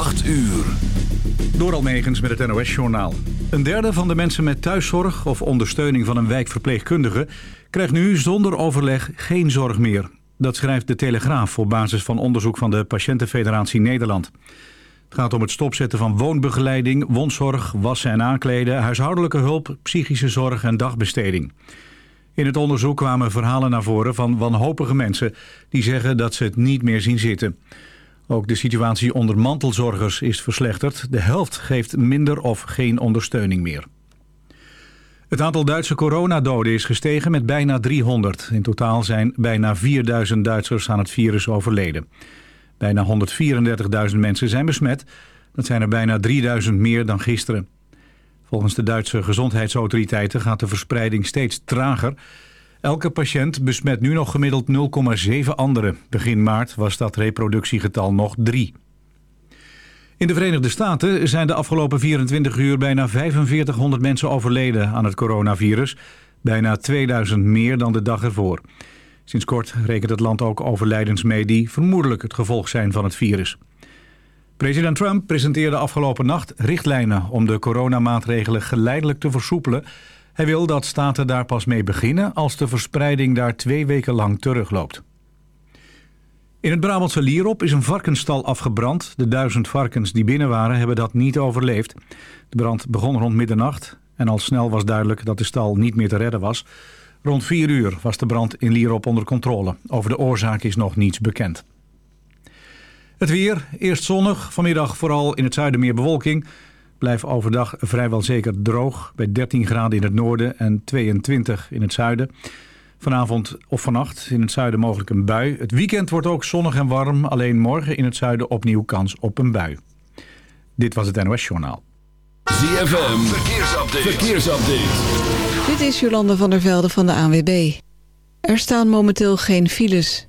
8 uur. Door Almegens met het NOS-journaal. Een derde van de mensen met thuiszorg of ondersteuning van een wijkverpleegkundige... krijgt nu zonder overleg geen zorg meer. Dat schrijft de Telegraaf op basis van onderzoek van de Patiëntenfederatie Nederland. Het gaat om het stopzetten van woonbegeleiding, wondzorg, wassen en aankleden... huishoudelijke hulp, psychische zorg en dagbesteding. In het onderzoek kwamen verhalen naar voren van wanhopige mensen... die zeggen dat ze het niet meer zien zitten... Ook de situatie onder mantelzorgers is verslechterd. De helft geeft minder of geen ondersteuning meer. Het aantal Duitse coronadoden is gestegen met bijna 300. In totaal zijn bijna 4000 Duitsers aan het virus overleden. Bijna 134.000 mensen zijn besmet. Dat zijn er bijna 3000 meer dan gisteren. Volgens de Duitse gezondheidsautoriteiten gaat de verspreiding steeds trager... Elke patiënt besmet nu nog gemiddeld 0,7 anderen. Begin maart was dat reproductiegetal nog 3. In de Verenigde Staten zijn de afgelopen 24 uur bijna 4500 mensen overleden aan het coronavirus. Bijna 2000 meer dan de dag ervoor. Sinds kort rekent het land ook overlijdens mee die vermoedelijk het gevolg zijn van het virus. President Trump presenteerde afgelopen nacht richtlijnen om de coronamaatregelen geleidelijk te versoepelen hij wil dat staten daar pas mee beginnen als de verspreiding daar twee weken lang terugloopt. In het Brabantse Lierop is een varkensstal afgebrand. De duizend varkens die binnen waren hebben dat niet overleefd. De brand begon rond middernacht en al snel was duidelijk dat de stal niet meer te redden was. Rond vier uur was de brand in Lierop onder controle. Over de oorzaak is nog niets bekend. Het weer, eerst zonnig, vanmiddag vooral in het zuiden meer bewolking... Blijft overdag vrijwel zeker droog bij 13 graden in het noorden en 22 in het zuiden. Vanavond of vannacht in het zuiden mogelijk een bui. Het weekend wordt ook zonnig en warm, alleen morgen in het zuiden opnieuw kans op een bui. Dit was het NOS Journaal. ZFM, verkeersupdate. verkeersupdate. Dit is Jolande van der Velde van de ANWB. Er staan momenteel geen files.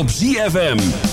Op ZFM.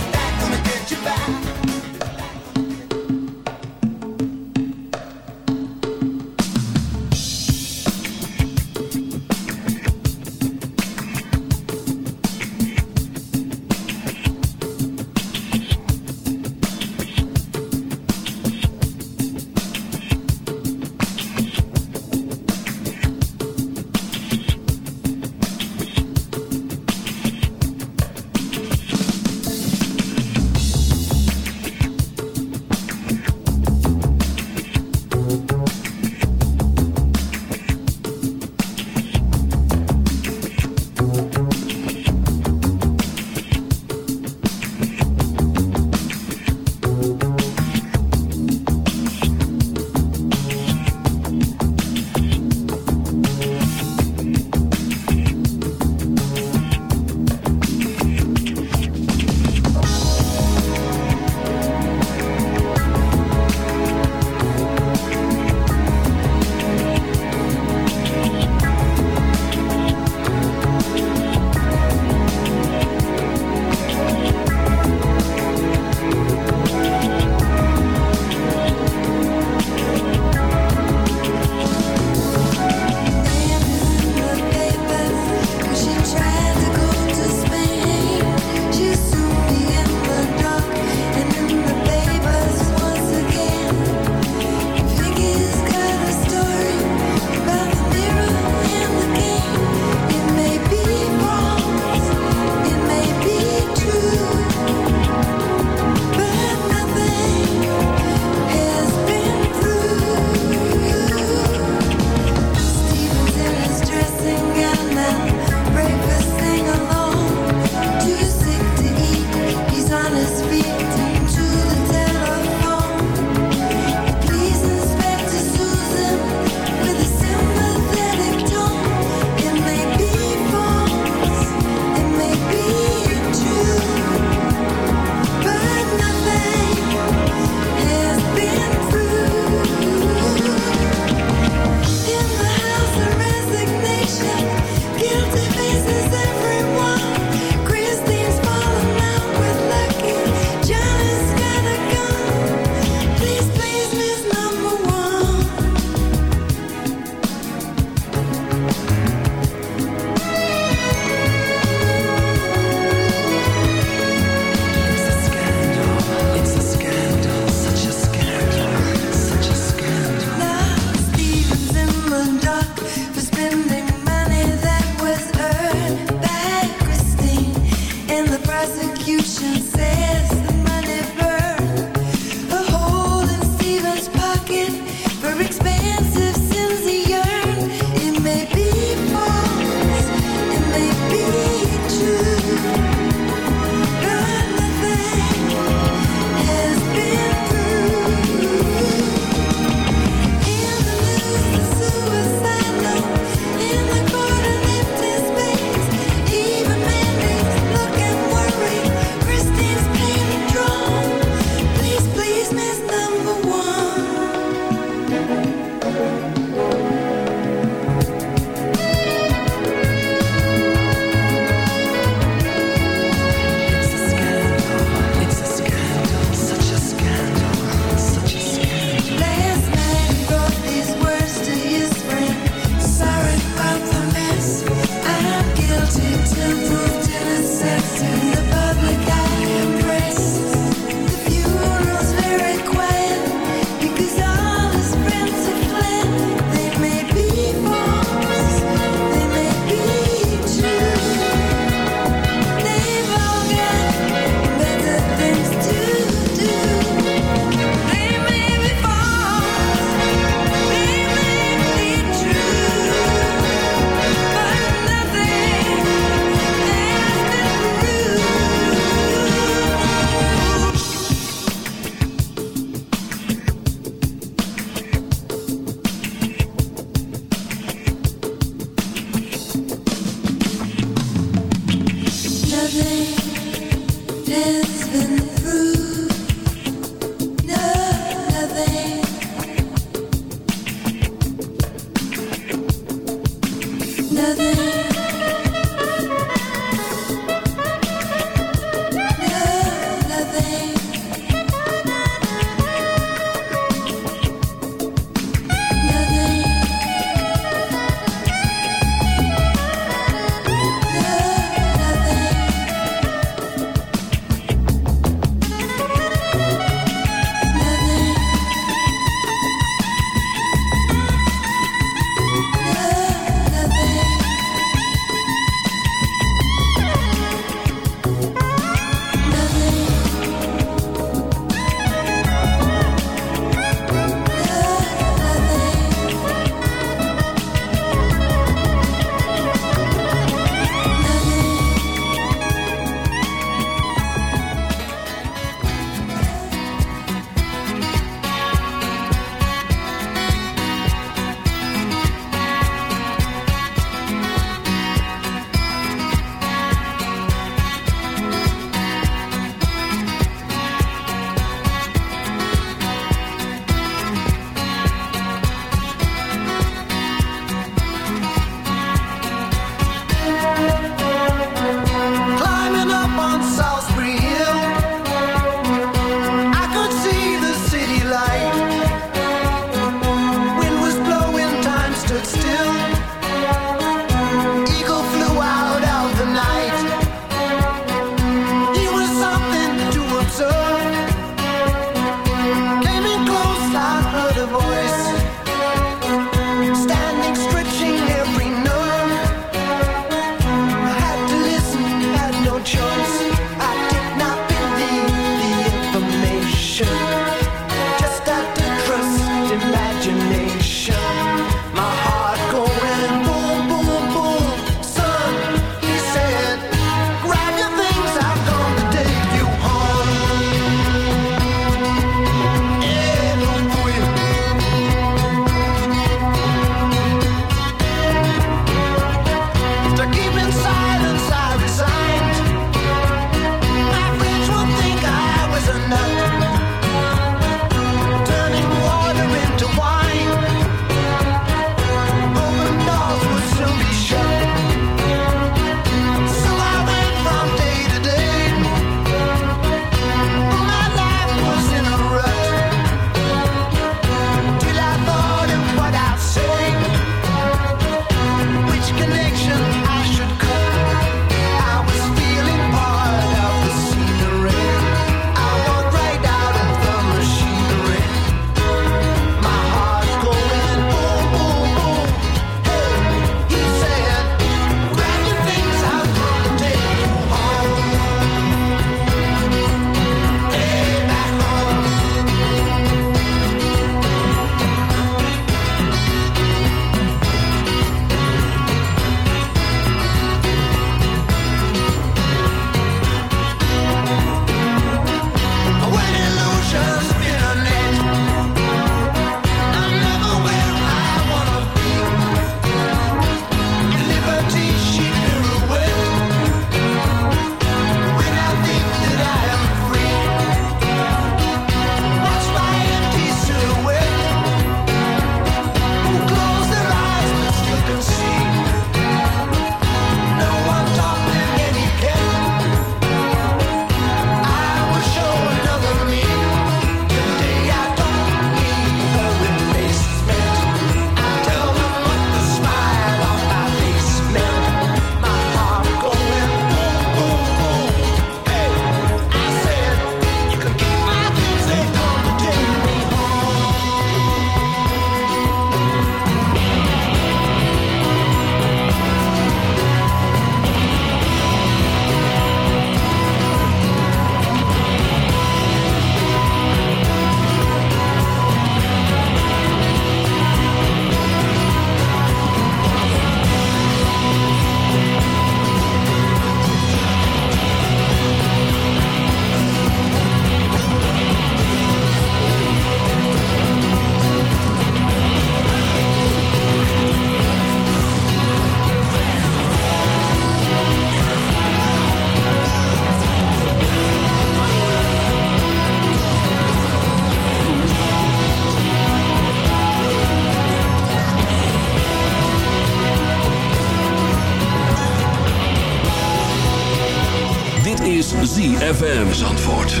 ZFM Zandvoort.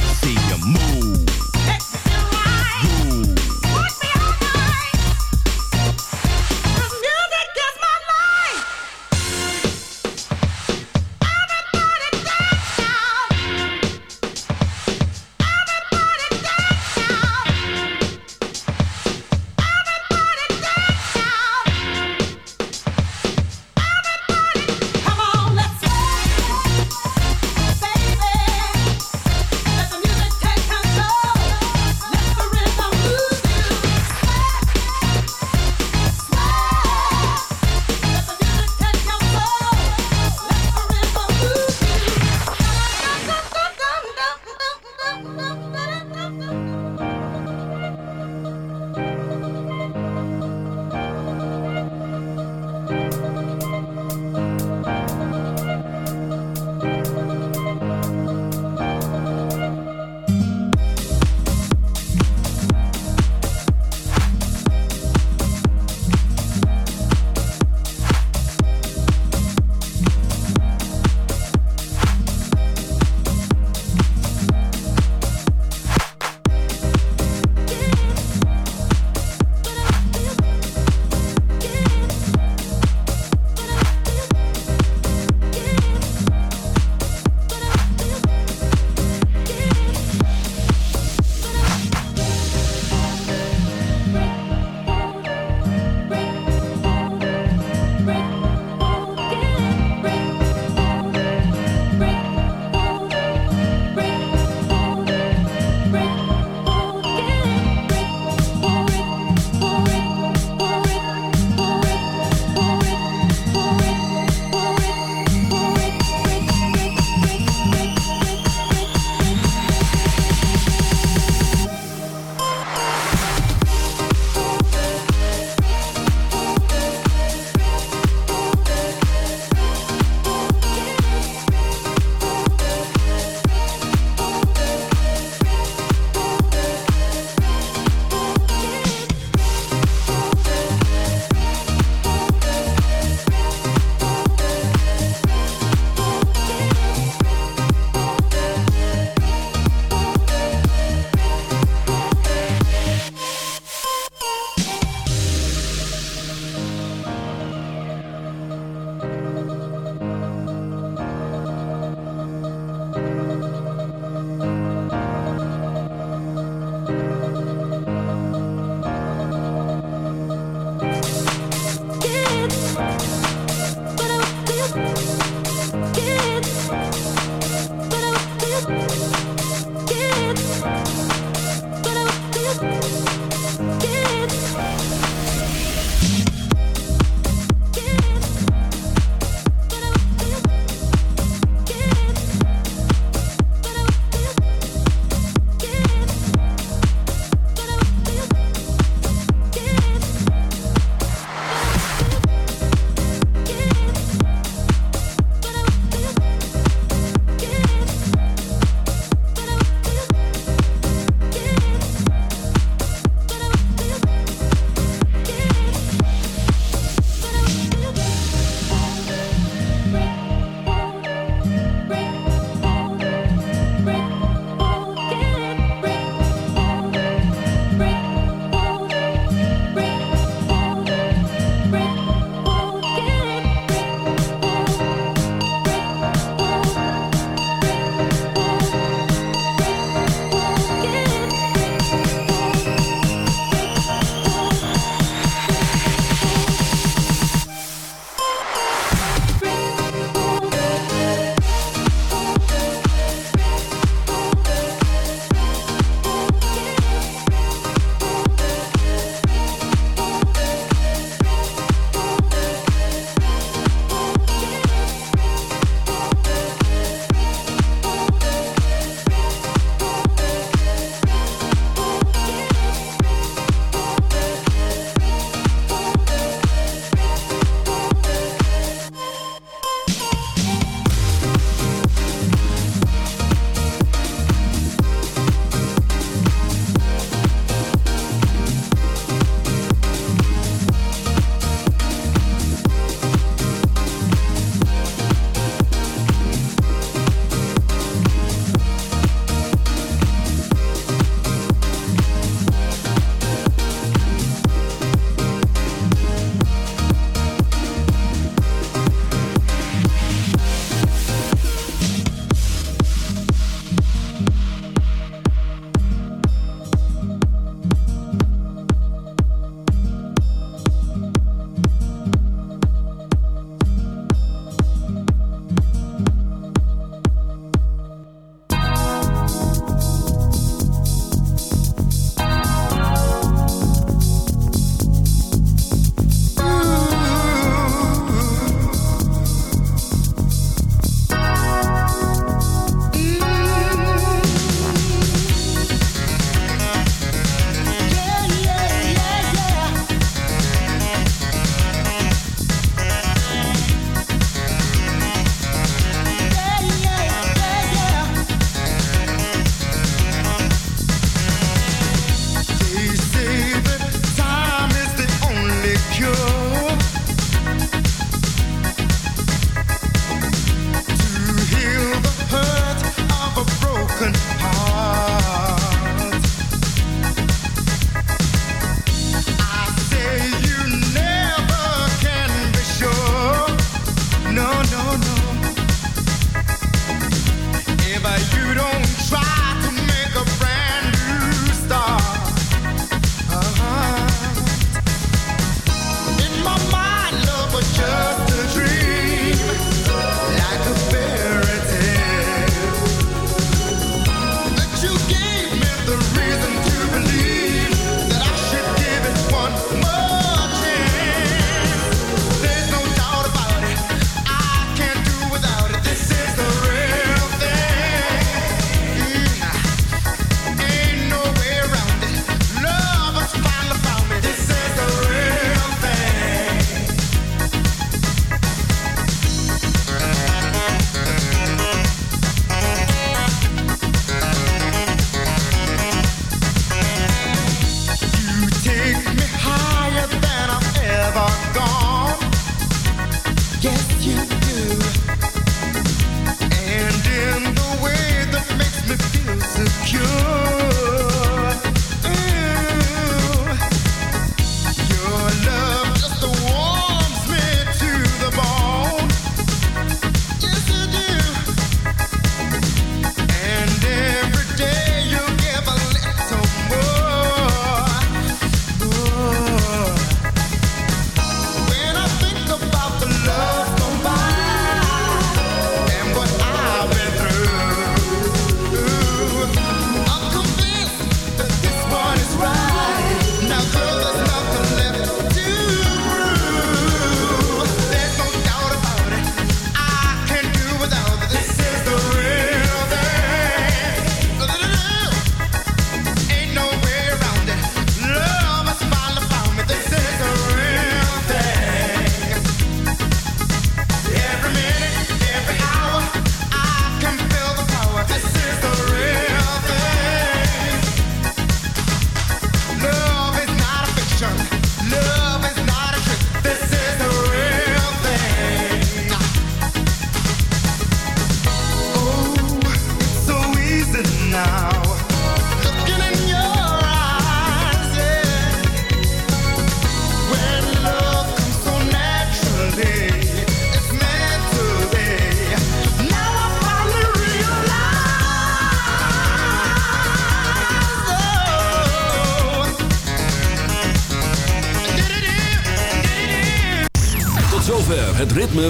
See you move.